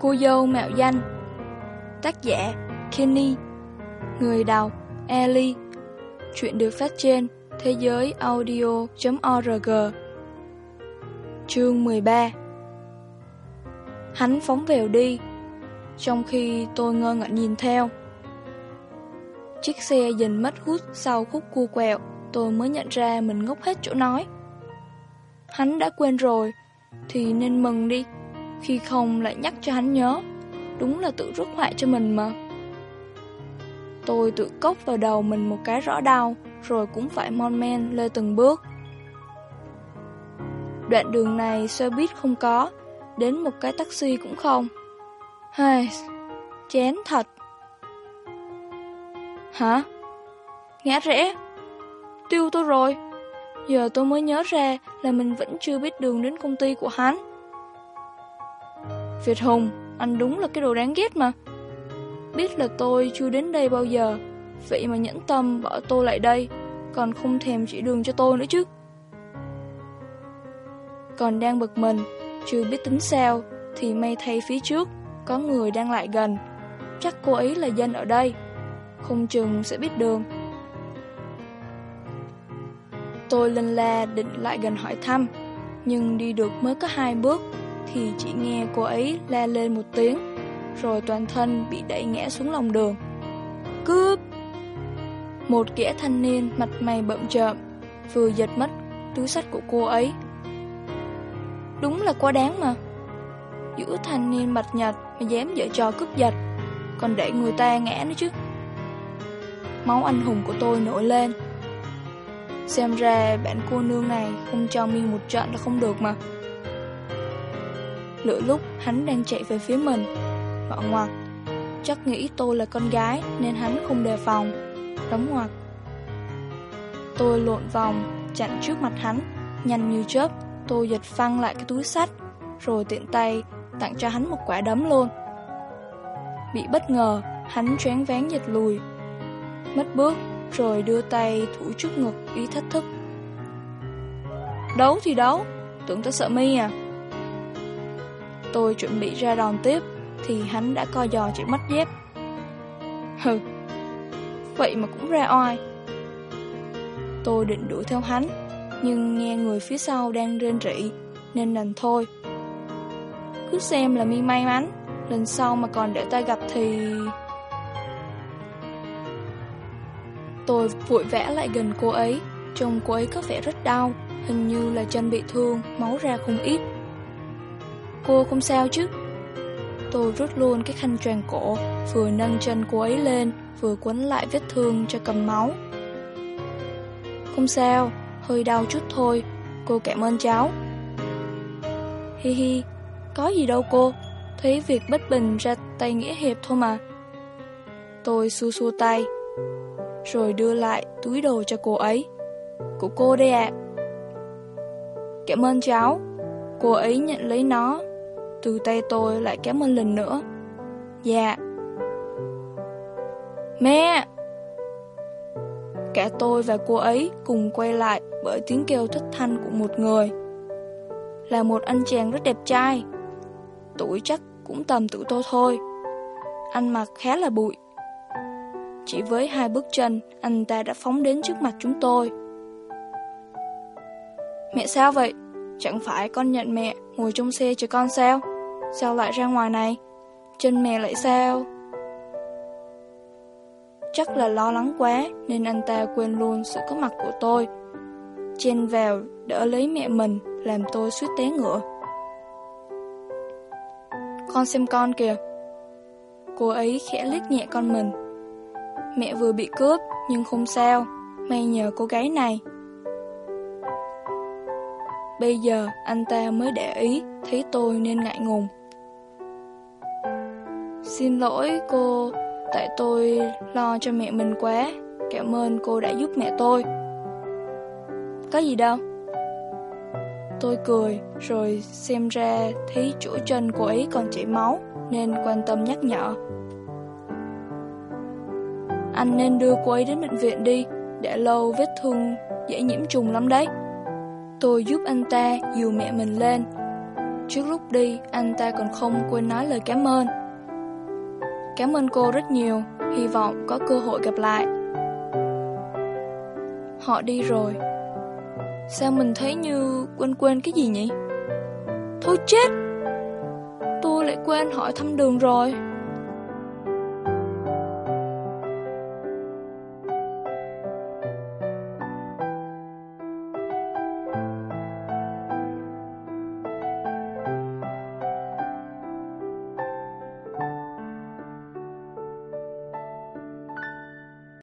Cô dâu mạo danh. Tác giả, Kenny. Người đọc, Ellie. Chuyện được phát trên thế giới audio.org Chương 13 Hắn phóng vèo đi, Trong khi tôi ngơ ngẩn nhìn theo. Chiếc xe dần mất hút sau khúc cua quẹo, Tôi mới nhận ra mình ngốc hết chỗ nói. Hắn đã quên rồi, Thì nên mừng đi. Khi không lại nhắc cho hắn nhớ. Đúng là tự rước hại cho mình mà. Tôi tự cốc vào đầu mình một cái rõ đau, Rồi cũng phải mon men lê từng bước. Đoạn đường này xe buýt không có, Đến một cái taxi cũng không. Hây chén thật. Hả? Ngã rẽ. Tiêu tôi rồi. Giờ tôi mới nhớ ra là mình vẫn chưa biết đường đến công ty của hắn. Việt Hùng, anh đúng là cái đồ đáng ghét mà. Biết là tôi chưa đến đây bao giờ Vậy mà nhẫn tâm bỏ tôi lại đây Còn không thèm chỉ đường cho tôi nữa chứ. Còn đang bực mình Chưa biết tính sao Thì may thay phía trước Có người đang lại gần. Chắc cô ấy là dân ở đây Không chừng sẽ biết đường. Tôi lên la định lại gần hỏi thăm Nhưng đi được mới có hai bước. Thì chỉ nghe cô ấy la lên một tiếng, Rồi toàn thân bị đẩy ngã xuống lòng đường. Cướp! Một kẻ thanh niên mặt mày bậm trợm Vừa giật mất túi sách của cô ấy. Đúng là quá đáng mà. Giữa thanh niên mặt nhật Mà dám dở trò cướp giật, Còn để người ta ngã nữa chứ. Máu anh hùng của tôi nổi lên. Xem ra bạn cô nương này không cho mình một trận là không được mà. Lửa lúc hắn đang chạy về phía mình Mở ngoặt Chắc nghĩ tôi là con gái Nên hắn không đề phòng Đóng ngoặt Tôi lộn vòng Chặn trước mặt hắn Nhanh như chớp Tôi giật phăng lại cái túi sách Rồi tiện tay tặng cho hắn một quả đấm luôn Bị bất ngờ Hắn choáng váng giật lùi Mất bước rồi đưa tay thủ trước ngực ý thách thức. Đấu thì đấu, tưởng tao sợ mi à? Tôi chuẩn bị ra đòn tiếp, thì hắn đã co giò chỉ mất dép. Hừ, vậy mà cũng ra oai. Tôi định đuổi theo hắn, nhưng nghe người phía sau đang rên rỉ, nên đành thôi. Cứ xem là mi may mắn, lần sau mà còn để ta gặp thì... Tôi vội vẽ lại gần cô ấy Trông cô ấy có vẻ rất đau Hình như là chân bị thương Máu ra không ít Cô không sao chứ Tôi rút luôn cái khăn choàng cổ, Vừa nâng chân cô ấy lên, Vừa quấn lại vết thương cho cầm máu Không sao, Hơi đau chút thôi, Cô cảm ơn cháu Hi hi, Có gì đâu cô, Thấy việc bất bình ra tay nghĩa hiệp thôi mà Tôi xua xua tay, rồi đưa lại túi đồ cho cô ấy. Của cô đây ạ. Cảm ơn cháu. Cô ấy nhận lấy nó. Từ tay tôi lại kém một lần nữa. Dạ. Mẹ! Cả tôi và cô ấy cùng quay lại bởi tiếng kêu thất thanh của một người. Là một anh chàng rất đẹp trai. Tuổi chắc cũng tầm tuổi tôi thôi. Anh mặc khá là bụi. Chỉ với hai bước chân, anh ta đã phóng đến trước mặt chúng tôi. Mẹ sao vậy? Chẳng phải con nhận mẹ ngồi trong xe chờ con sao? Sao lại ra ngoài này? Chân mẹ lại sao? Chắc là lo lắng quá nên anh ta quên luôn sự có mặt của tôi. Chen vào đỡ lấy mẹ mình làm tôi suýt té ngựa. Con xem con kìa. Cô ấy khẽ liếc nhẹ con mình Mẹ vừa bị cướp, nhưng không sao, may nhờ cô gái này. Bây giờ anh ta mới để ý, thấy tôi nên ngại ngùng. Xin lỗi cô, tại tôi lo cho mẹ mình quá, cảm ơn cô đã giúp mẹ tôi. Có gì đâu. Tôi cười, rồi xem ra thấy chỗ chân cô ấy còn chảy máu, nên quan tâm nhắc nhở. Anh nên đưa cô ấy đến bệnh viện đi Để lâu vết thương dễ nhiễm trùng lắm đấy Tôi giúp anh ta dìu mẹ mình lên Trước lúc đi, anh ta còn không quên nói lời cảm ơn. Cảm ơn cô rất nhiều, hy vọng có cơ hội gặp lại. Họ đi rồi. Sao mình thấy như quên quên cái gì nhỉ? Thôi chết! Tôi lại quên hỏi thăm đường rồi.